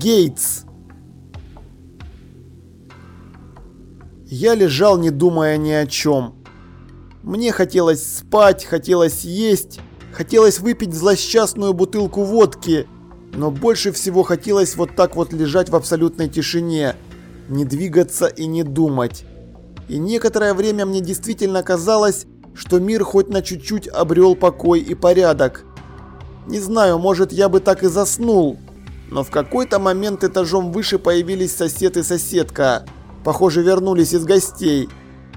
Гейтс. Я лежал, не думая ни о чем. Мне хотелось спать, хотелось есть, хотелось выпить злосчастную бутылку водки, но больше всего хотелось вот так вот лежать в абсолютной тишине, не двигаться и не думать. И некоторое время мне действительно казалось, что мир хоть на чуть-чуть обрел покой и порядок. Не знаю, может я бы так и заснул, но в какой-то момент этажом выше появились сосед и соседка. Похоже, вернулись из гостей.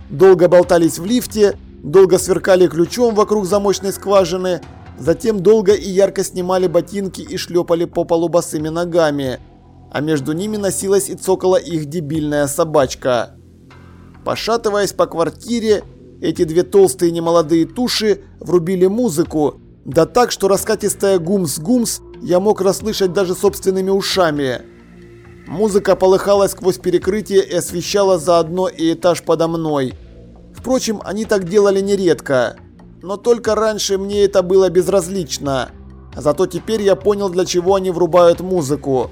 Долго болтались в лифте, долго сверкали ключом вокруг замочной скважины, затем долго и ярко снимали ботинки и шлепали по полу босыми ногами. А между ними носилась и цокала их дебильная собачка. Пошатываясь по квартире, эти две толстые немолодые туши врубили музыку, да так, что раскатистая гумс-гумс я мог расслышать даже собственными ушами. Музыка полыхала сквозь перекрытие и освещала заодно и этаж подо мной. Впрочем, они так делали нередко. Но только раньше мне это было безразлично. Зато теперь я понял, для чего они врубают музыку.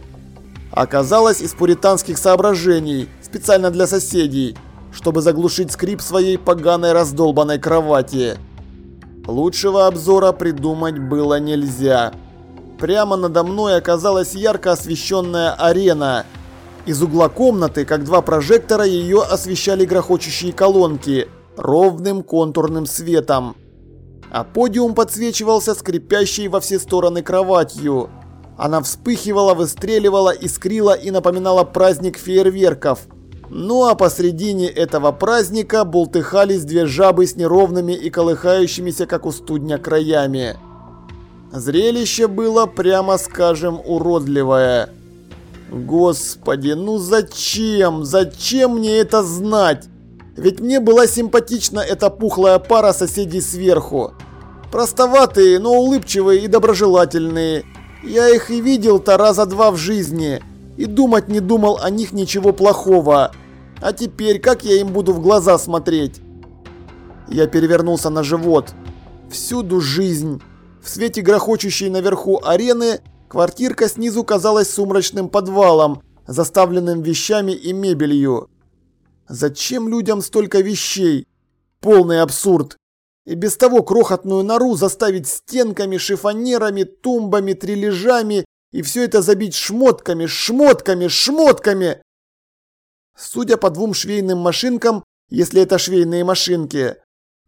Оказалось, из пуританских соображений, специально для соседей, чтобы заглушить скрип своей поганой раздолбанной кровати. Лучшего обзора придумать было нельзя. Прямо надо мной оказалась ярко освещенная арена. Из угла комнаты, как два прожектора, ее освещали грохочущие колонки ровным контурным светом. А подиум подсвечивался скрипящей во все стороны кроватью. Она вспыхивала, выстреливала, искрила и напоминала праздник фейерверков. Ну а посредине этого праздника бултыхались две жабы с неровными и колыхающимися, как у студня, краями. Зрелище было, прямо скажем, уродливое. Господи, ну зачем? Зачем мне это знать? Ведь мне была симпатична эта пухлая пара соседей сверху. Простоватые, но улыбчивые и доброжелательные. Я их и видел-то раза два в жизни. И думать не думал о них ничего плохого. А теперь как я им буду в глаза смотреть? Я перевернулся на живот. Всюду жизнь. В свете грохочущей наверху арены квартирка снизу казалась сумрачным подвалом, заставленным вещами и мебелью. Зачем людям столько вещей? Полный абсурд. И без того крохотную нору заставить стенками, шифонерами, тумбами, трилежами и все это забить шмотками, шмотками, шмотками. Судя по двум швейным машинкам, если это швейные машинки.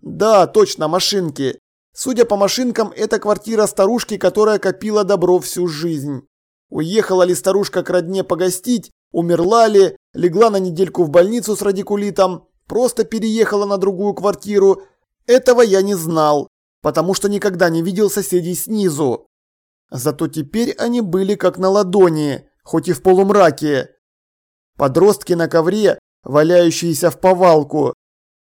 Да, точно, машинки. Судя по машинкам, это квартира старушки, которая копила добро всю жизнь. Уехала ли старушка к родне погостить, умерла ли, легла на недельку в больницу с радикулитом, просто переехала на другую квартиру, этого я не знал, потому что никогда не видел соседей снизу. Зато теперь они были как на ладони, хоть и в полумраке. Подростки на ковре, валяющиеся в повалку.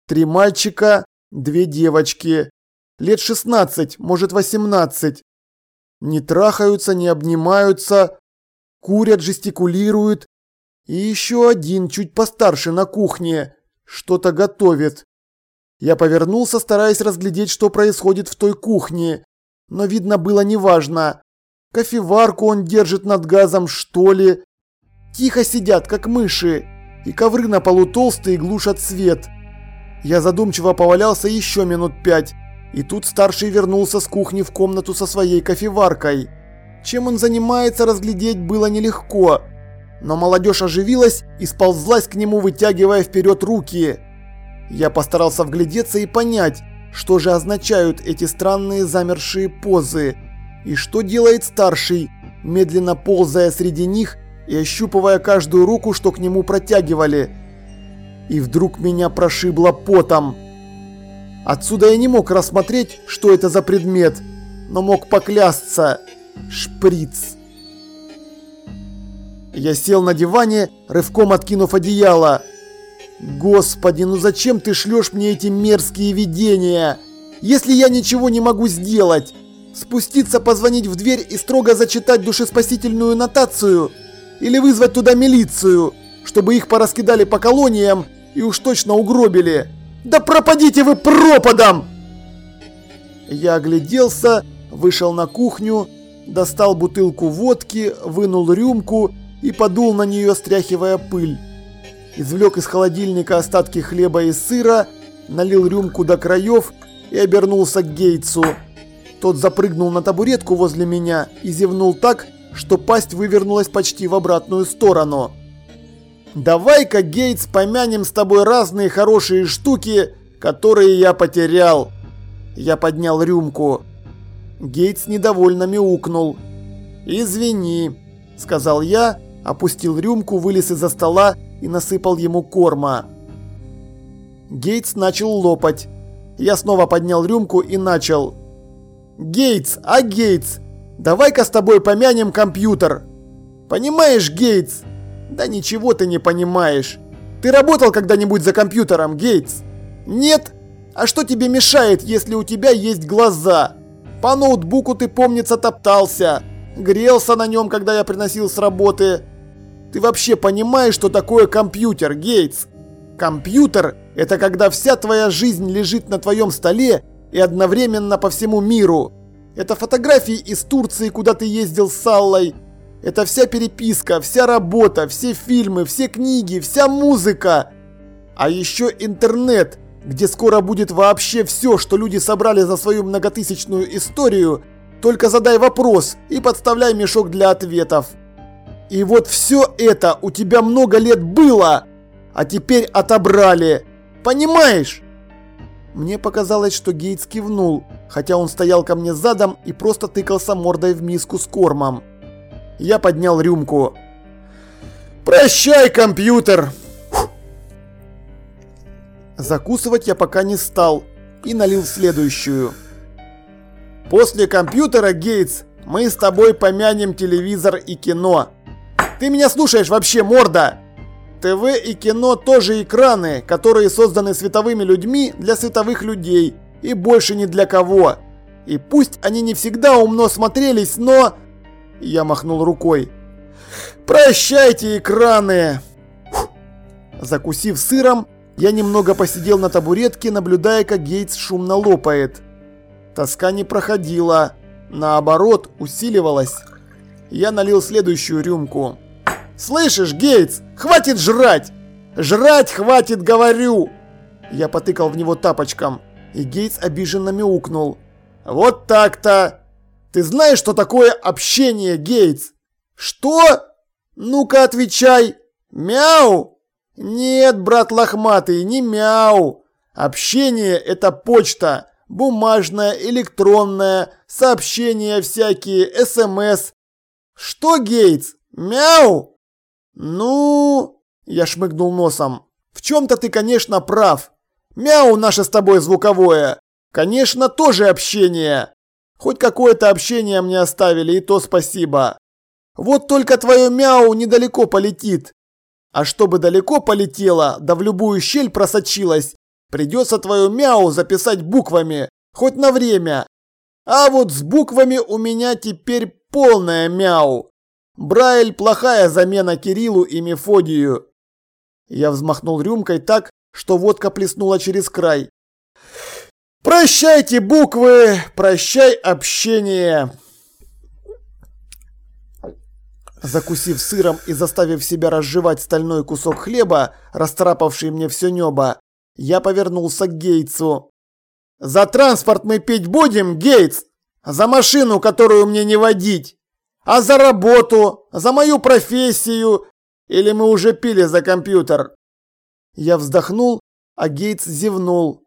Три мальчика, две девочки лет 16, может 18. Не трахаются, не обнимаются, курят, жестикулируют. И еще один, чуть постарше, на кухне, что-то готовит. Я повернулся, стараясь разглядеть, что происходит в той кухне. Но видно было неважно. Кофеварку он держит над газом, что ли. Тихо сидят, как мыши. И ковры на полу толстые глушат свет. Я задумчиво повалялся еще минут пять. И тут старший вернулся с кухни в комнату со своей кофеваркой. Чем он занимается, разглядеть было нелегко. Но молодежь оживилась и сползлась к нему, вытягивая вперед руки. Я постарался вглядеться и понять, что же означают эти странные замершие позы. И что делает старший, медленно ползая среди них и ощупывая каждую руку, что к нему протягивали. И вдруг меня прошибло потом. Отсюда я не мог рассмотреть, что это за предмет, но мог поклясться. Шприц. Я сел на диване, рывком откинув одеяло. Господи, ну зачем ты шлешь мне эти мерзкие видения? Если я ничего не могу сделать? Спуститься, позвонить в дверь и строго зачитать душеспасительную нотацию? Или вызвать туда милицию, чтобы их пораскидали по колониям и уж точно угробили? Да пропадите вы пропадом! Я огляделся, вышел на кухню, достал бутылку водки, вынул рюмку и подул на нее, стряхивая пыль. Извлек из холодильника остатки хлеба и сыра, налил рюмку до краев и обернулся к Гейтсу. Тот запрыгнул на табуретку возле меня и зевнул так, что пасть вывернулась почти в обратную сторону. «Давай-ка, Гейтс, помянем с тобой разные хорошие штуки, которые я потерял». Я поднял рюмку. Гейтс недовольно мяукнул. «Извини», — сказал я, опустил рюмку, вылез из-за стола и насыпал ему корма. Гейтс начал лопать. Я снова поднял рюмку и начал. «Гейтс, а Гейтс, давай-ка с тобой помянем компьютер!» «Понимаешь, Гейтс?» «Да ничего ты не понимаешь. Ты работал когда-нибудь за компьютером, Гейтс?» «Нет? А что тебе мешает, если у тебя есть глаза? По ноутбуку ты, помнится, топтался. Грелся на нем, когда я приносил с работы. Ты вообще понимаешь, что такое компьютер, Гейтс? Компьютер – это когда вся твоя жизнь лежит на твоем столе и одновременно по всему миру. Это фотографии из Турции, куда ты ездил с Аллой. Это вся переписка, вся работа, все фильмы, все книги, вся музыка. А еще интернет, где скоро будет вообще все, что люди собрали за свою многотысячную историю. Только задай вопрос и подставляй мешок для ответов. И вот все это у тебя много лет было, а теперь отобрали. Понимаешь? Мне показалось, что Гейтс кивнул, хотя он стоял ко мне задом и просто тыкался мордой в миску с кормом. Я поднял рюмку. «Прощай, компьютер!» Закусывать я пока не стал и налил следующую. «После компьютера, Гейтс, мы с тобой помянем телевизор и кино. Ты меня слушаешь вообще, морда?» ТВ и кино тоже экраны, которые созданы световыми людьми для световых людей и больше ни для кого. И пусть они не всегда умно смотрелись, но... Я махнул рукой. Прощайте, экраны! Закусив сыром, я немного посидел на табуретке, наблюдая, как Гейтс шумно лопает. Тоска не проходила, наоборот, усиливалась. Я налил следующую рюмку. «Слышишь, Гейтс, хватит жрать! Жрать хватит, говорю!» Я потыкал в него тапочком, и Гейтс обиженно мяукнул. «Вот так-то! Ты знаешь, что такое общение, Гейтс?» «Что? Ну-ка отвечай! Мяу!» «Нет, брат лохматый, не мяу! Общение – это почта, бумажная, электронная, сообщения всякие, СМС. Что, Гейтс? Мяу!» «Ну...» – я шмыгнул носом. «В чем-то ты, конечно, прав. Мяу наше с тобой звуковое. Конечно, тоже общение. Хоть какое-то общение мне оставили, и то спасибо. Вот только твое мяу недалеко полетит. А чтобы далеко полетело, да в любую щель просочилось, придется твое мяу записать буквами, хоть на время. А вот с буквами у меня теперь полное мяу. Брайль – плохая замена Кириллу и Мефодию. Я взмахнул рюмкой так, что водка плеснула через край. Прощайте буквы, прощай общение. Закусив сыром и заставив себя разжевать стальной кусок хлеба, растрапавший мне все небо, я повернулся к Гейтсу. «За транспорт мы пить будем, Гейтс? За машину, которую мне не водить?» А за работу? За мою профессию? Или мы уже пили за компьютер?» Я вздохнул, а Гейтс зевнул.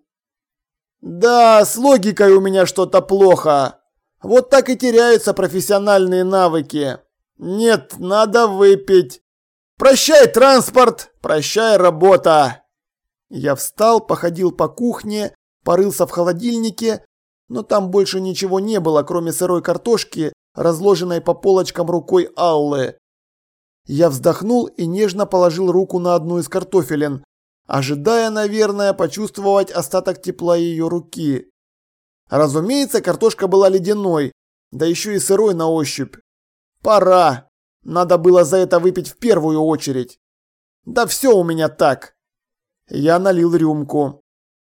«Да, с логикой у меня что-то плохо. Вот так и теряются профессиональные навыки. Нет, надо выпить. Прощай, транспорт, прощай, работа!» Я встал, походил по кухне, порылся в холодильнике, но там больше ничего не было, кроме сырой картошки разложенной по полочкам рукой Аллы. Я вздохнул и нежно положил руку на одну из картофелин, ожидая, наверное, почувствовать остаток тепла ее руки. Разумеется, картошка была ледяной, да еще и сырой на ощупь. Пора. Надо было за это выпить в первую очередь. Да все у меня так. Я налил рюмку.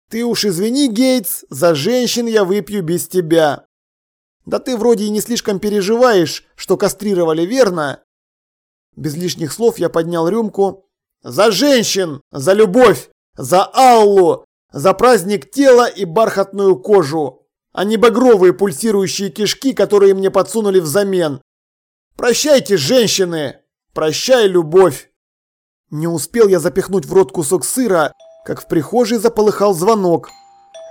Ты уж извини, Гейтс, за женщин я выпью без тебя. Да ты вроде и не слишком переживаешь, что кастрировали, верно? Без лишних слов я поднял рюмку. «За женщин! За любовь! За Аллу! За праздник тела и бархатную кожу! А не багровые пульсирующие кишки, которые мне подсунули взамен! Прощайте, женщины! Прощай, любовь!» Не успел я запихнуть в рот кусок сыра, как в прихожей заполыхал звонок.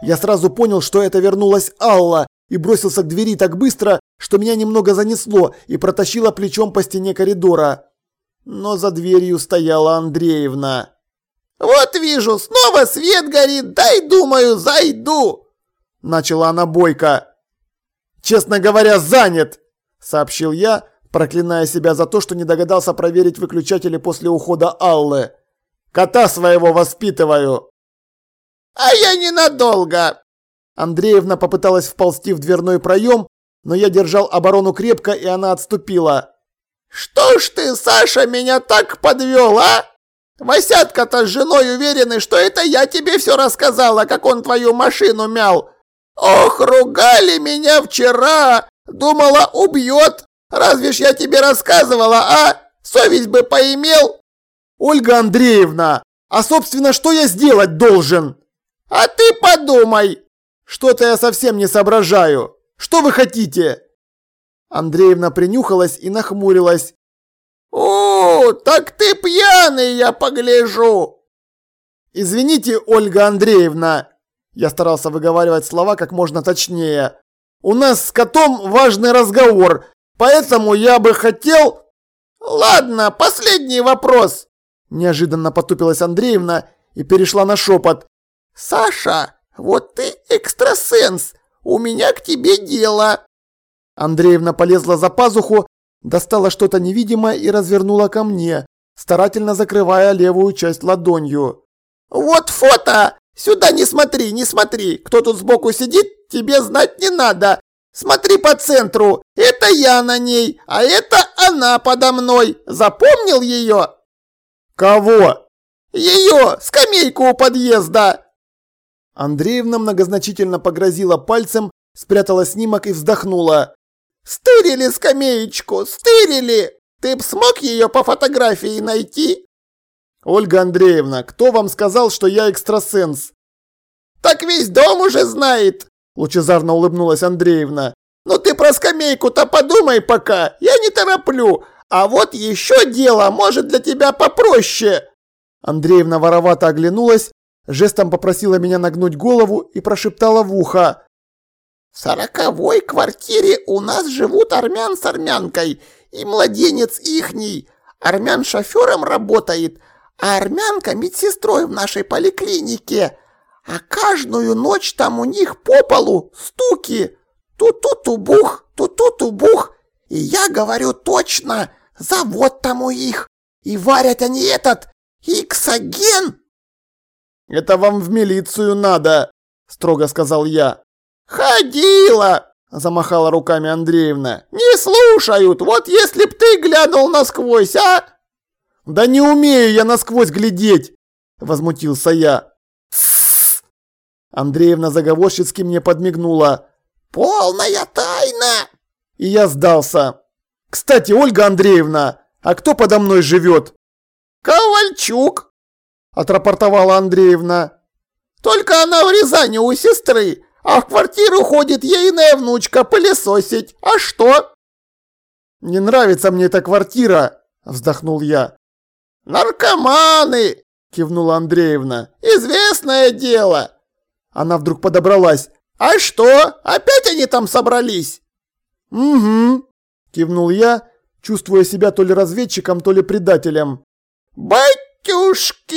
Я сразу понял, что это вернулась Алла, и бросился к двери так быстро, что меня немного занесло и протащило плечом по стене коридора. Но за дверью стояла Андреевна. «Вот вижу, снова свет горит, дай, думаю, зайду!» Начала она бойко. «Честно говоря, занят!» Сообщил я, проклиная себя за то, что не догадался проверить выключатели после ухода Аллы. «Кота своего воспитываю!» «А я ненадолго!» Андреевна попыталась вползти в дверной проем, но я держал оборону крепко, и она отступила. «Что ж ты, Саша, меня так подвел, а? Васятка-то с женой уверены, что это я тебе все рассказала, как он твою машину мял. Ох, ругали меня вчера! Думала, убьет. Разве ж я тебе рассказывала, а? Совесть бы поимел!» «Ольга Андреевна, а собственно, что я сделать должен?» «А ты подумай!» «Что-то я совсем не соображаю. Что вы хотите?» Андреевна принюхалась и нахмурилась. «О, так ты пьяный, я погляжу!» «Извините, Ольга Андреевна!» Я старался выговаривать слова как можно точнее. «У нас с котом важный разговор, поэтому я бы хотел...» «Ладно, последний вопрос!» Неожиданно потупилась Андреевна и перешла на шепот. «Саша, вот ты экстрасенс, у меня к тебе дело!» Андреевна полезла за пазуху, достала что-то невидимое и развернула ко мне, старательно закрывая левую часть ладонью. «Вот фото! Сюда не смотри, не смотри! Кто тут сбоку сидит, тебе знать не надо! Смотри по центру! Это я на ней, а это она подо мной! Запомнил ее?» «Кого?» «Ее! Скамейку у подъезда!» Андреевна многозначительно погрозила пальцем, спрятала снимок и вздохнула. «Стырили скамеечку, стырили! Ты б смог ее по фотографии найти?» «Ольга Андреевна, кто вам сказал, что я экстрасенс?» «Так весь дом уже знает!» Лучезарно улыбнулась Андреевна. «Ну ты про скамейку-то подумай пока, я не тороплю. А вот еще дело, может для тебя попроще!» Андреевна воровато оглянулась, жестом попросила меня нагнуть голову и прошептала в ухо. В сороковой квартире у нас живут армян с армянкой, и младенец ихний. Армян шофером работает, а армянка медсестрой в нашей поликлинике. А каждую ночь там у них по полу стуки. Ту-ту-ту-бух, ту-ту-ту-бух. И я говорю точно, завод там у их. И варят они этот иксоген. «Это вам в милицию надо», – строго сказал я. «Ходила!» – замахала руками Андреевна. «Не слушают! Вот если б ты глянул насквозь, а!» «Да не умею я насквозь глядеть!» – возмутился я. «Тссс!» Андреевна заговорщицки мне подмигнула. «Полная тайна!» И я сдался. «Кстати, Ольга Андреевна, а кто подо мной живет?» «Ковальчук!» – отрапортовала Андреевна. «Только она в Рязани у сестры, а в квартиру ходит ейная внучка пылесосить. А что?» «Не нравится мне эта квартира», – вздохнул я. «Наркоманы!» – кивнула Андреевна. «Известное дело!» Она вдруг подобралась. «А что? Опять они там собрались?» «Угу», – кивнул я, чувствуя себя то ли разведчиком, то ли предателем. «Батюшки!»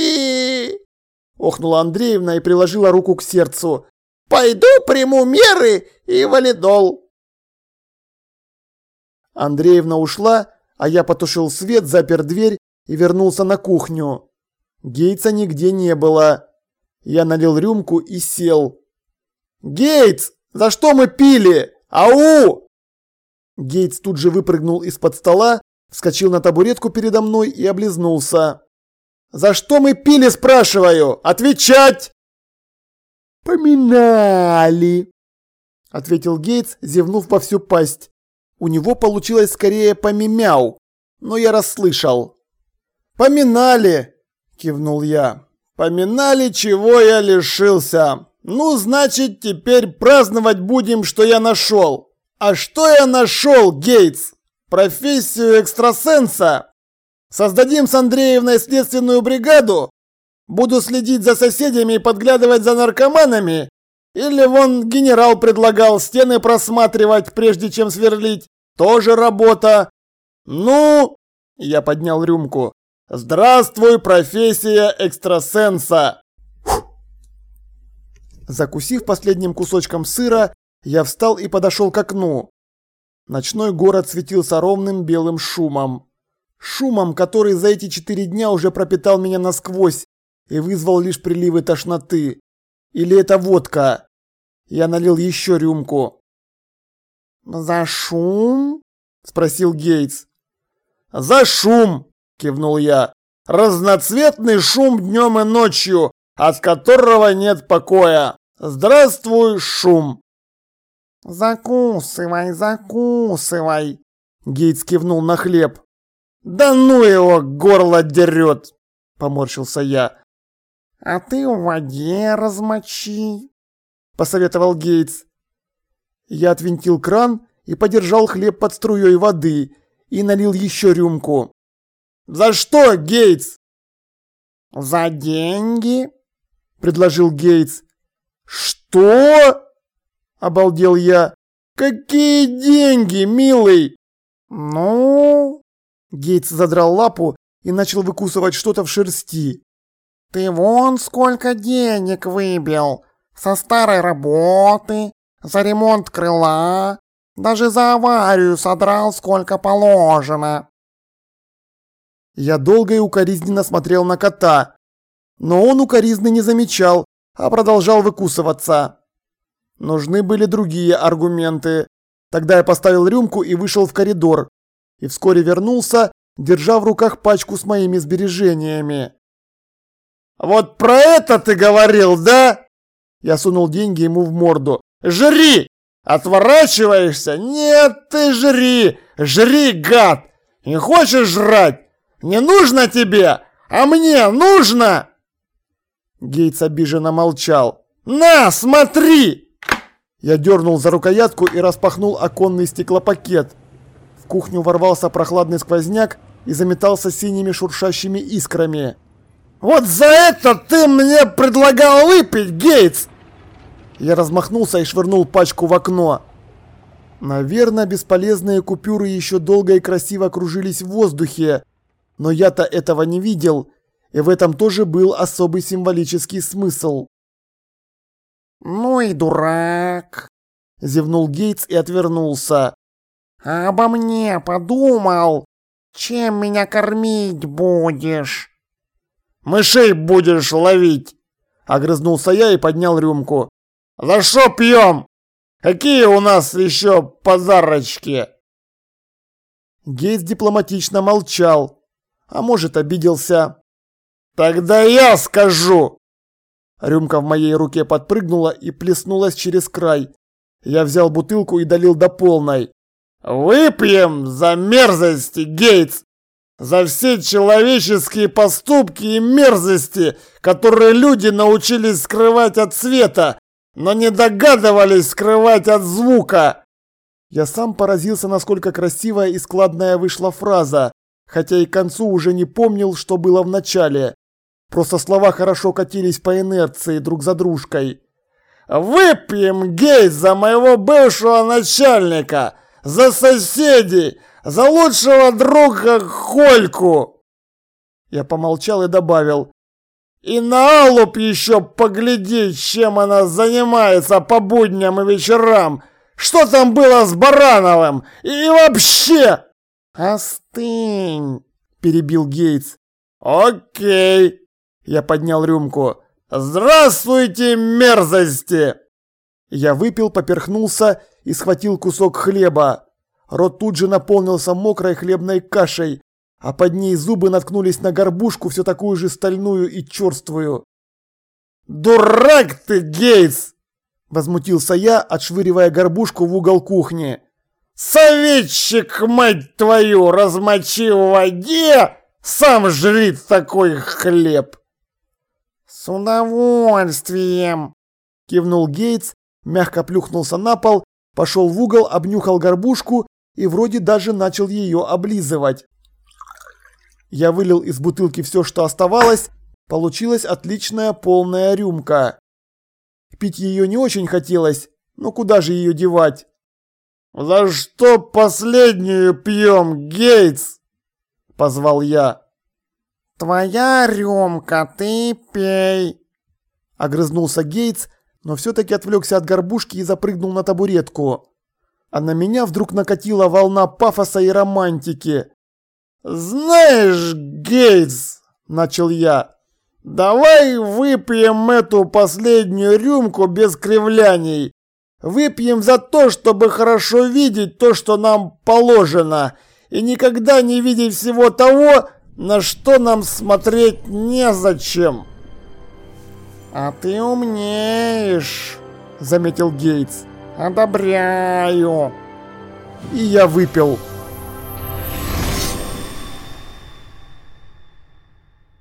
– охнула Андреевна и приложила руку к сердцу. Пойду приму меры и валидол. Андреевна ушла, а я потушил свет, запер дверь и вернулся на кухню. Гейтса нигде не было. Я налил рюмку и сел. «Гейтс, за что мы пили? Ау!» Гейтс тут же выпрыгнул из-под стола, вскочил на табуретку передо мной и облизнулся. «За что мы пили, спрашиваю? Отвечать!» «Поминали!» – ответил Гейтс, зевнув во всю пасть. У него получилось скорее помимяу. но я расслышал. «Поминали!» – кивнул я. «Поминали, чего я лишился. Ну, значит, теперь праздновать будем, что я нашел. А что я нашел, Гейтс? Профессию экстрасенса? Создадим с Андреевной следственную бригаду? Буду следить за соседями и подглядывать за наркоманами? Или вон генерал предлагал стены просматривать, прежде чем сверлить? Тоже работа. Ну, я поднял рюмку. Здравствуй, профессия экстрасенса. Закусив последним кусочком сыра, я встал и подошел к окну. Ночной город светился ровным белым шумом. Шумом, который за эти четыре дня уже пропитал меня насквозь и вызвал лишь приливы тошноты. Или это водка? Я налил еще рюмку. «За шум?» – спросил Гейтс. «За шум!» – кивнул я. «Разноцветный шум днем и ночью, от которого нет покоя. Здравствуй, шум!» «Закусывай, закусывай!» Гейтс кивнул на хлеб. «Да ну его, горло дерет!» Поморщился я. «А ты в воде размочи!» Посоветовал Гейтс. Я отвинтил кран и подержал хлеб под струей воды и налил еще рюмку. «За что, Гейтс?» «За деньги!» Предложил Гейтс. «Что?» Обалдел я. «Какие деньги, милый?» «Ну?» Гейтс задрал лапу и начал выкусывать что-то в шерсти. «Ты вон сколько денег выбил! Со старой работы, за ремонт крыла, даже за аварию содрал сколько положено!» Я долго и укоризненно смотрел на кота, но он укоризны не замечал, а продолжал выкусываться. Нужны были другие аргументы. Тогда я поставил рюмку и вышел в коридор. И вскоре вернулся, держа в руках пачку с моими сбережениями. «Вот про это ты говорил, да?» Я сунул деньги ему в морду. «Жри! Отворачиваешься? Нет, ты жри! Жри, гад! Не хочешь жрать? Не нужно тебе? А мне нужно!» Гейтс обиженно молчал. «На, смотри!» Я дернул за рукоятку и распахнул оконный стеклопакет. В кухню ворвался прохладный сквозняк и заметался синими шуршащими искрами. «Вот за это ты мне предлагал выпить, Гейтс!» Я размахнулся и швырнул пачку в окно. Наверное, бесполезные купюры еще долго и красиво кружились в воздухе, но я-то этого не видел, и в этом тоже был особый символический смысл. «Ну и дурак!» – зевнул Гейтс и отвернулся. «А обо мне подумал? Чем меня кормить будешь?» «Мышей будешь ловить!» – огрызнулся я и поднял рюмку. «За что пьем? Какие у нас еще подарочки?» Гейтс дипломатично молчал, а может обиделся. «Тогда я скажу!» Рюмка в моей руке подпрыгнула и плеснулась через край. Я взял бутылку и долил до полной. «Выпьем за мерзости, Гейтс! За все человеческие поступки и мерзости, которые люди научились скрывать от света, но не догадывались скрывать от звука!» Я сам поразился, насколько красивая и складная вышла фраза, хотя и к концу уже не помнил, что было в начале. Просто слова хорошо катились по инерции друг за дружкой. «Выпьем, гей, за моего бывшего начальника, за соседей, за лучшего друга Хольку!» Я помолчал и добавил. «И на Аллуп еще поглядеть, чем она занимается по будням и вечерам. Что там было с Барановым? И вообще...» «Остынь!» – перебил Гейтс. «Окей!» Я поднял рюмку. «Здравствуйте, мерзости!» Я выпил, поперхнулся и схватил кусок хлеба. Рот тут же наполнился мокрой хлебной кашей, а под ней зубы наткнулись на горбушку, все такую же стальную и черствую. «Дурак ты, Гейтс!» – возмутился я, отшвыривая горбушку в угол кухни. Советчик, мать твою, размочи в воде, сам жрит такой хлеб. С удовольствием, кивнул Гейтс, мягко плюхнулся на пол, пошел в угол, обнюхал горбушку и вроде даже начал ее облизывать. Я вылил из бутылки все, что оставалось, получилась отличная полная рюмка. Пить ее не очень хотелось, но куда же ее девать? «За что последнюю пьем, Гейтс?» – позвал я. «Твоя рюмка, ты пей!» – огрызнулся Гейтс, но все-таки отвлекся от горбушки и запрыгнул на табуретку. А на меня вдруг накатила волна пафоса и романтики. «Знаешь, Гейтс!» – начал я. «Давай выпьем эту последнюю рюмку без кривляний. Выпьем за то, чтобы хорошо видеть то, что нам положено, и никогда не видеть всего того, на что нам смотреть незачем». «А ты умнеешь», — заметил Гейтс. «Одобряю». И я выпил.